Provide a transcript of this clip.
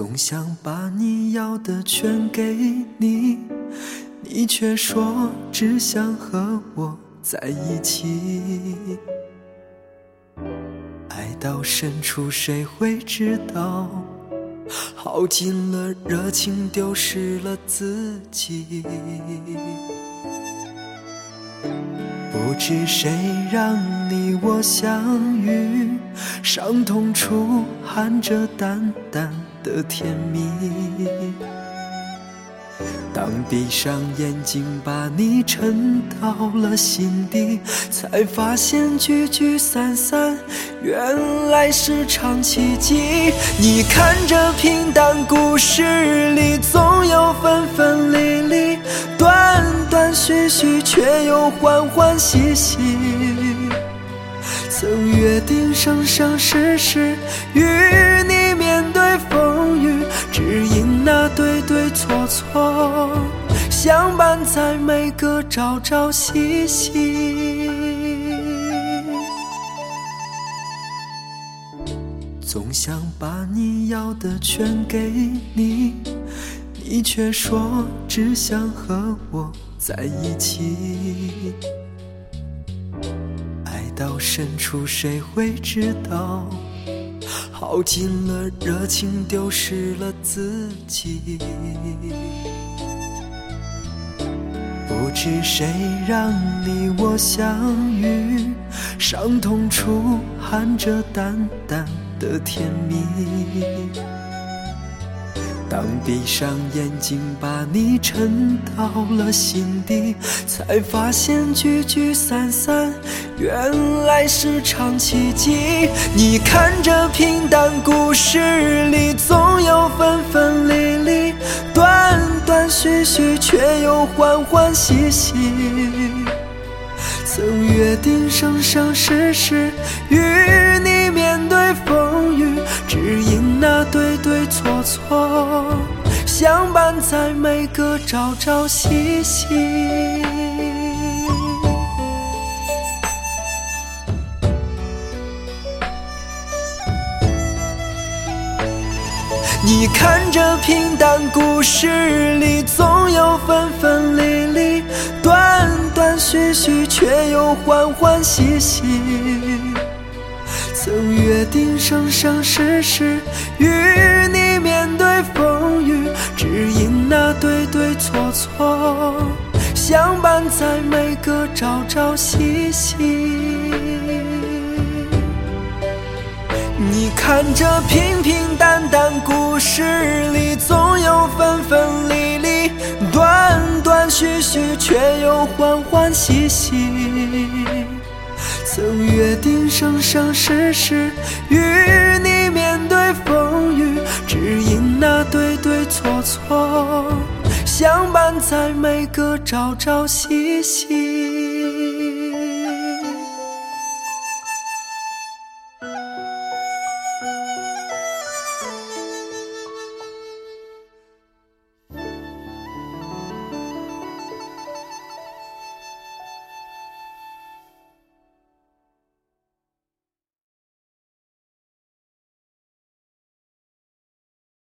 总想把你要的全给你，你却说只想和我在一起。爱到深处谁会知道？耗尽了热情，丢失了自己。不知谁让你我相遇，伤痛处含着淡淡的甜蜜。当闭上眼睛把你沉到了心底，才发现聚聚散散原来是场奇迹。你看这平淡故事里总有分分离离，断断续续却又欢欢喜喜。曾约定生生世世与你面对，错错，相伴在每个朝朝夕夕。总想把你要的全给你，你却说只想和我在一起。爱到深处谁会知道？耗尽了热情，丢失了自己。不知谁让你我相遇，伤痛处含着淡淡的甜蜜。当闭上眼睛把你沉到了心底，才发现聚聚散散原来是场奇迹。你看这平淡故事里总有分分离离，断断续续却又欢欢喜喜。曾约定生生世世与你面对，错错，相伴在每个朝朝夕夕。你看这平淡故事里总有分分离离，断断续续却又欢欢喜喜。曾约定生生世世与你错错，相伴在每个朝朝夕夕。你看这平平淡淡故事里总有分分离离，断断续续却又欢欢喜喜。曾约定生生世世与你在每个朝朝夕夕。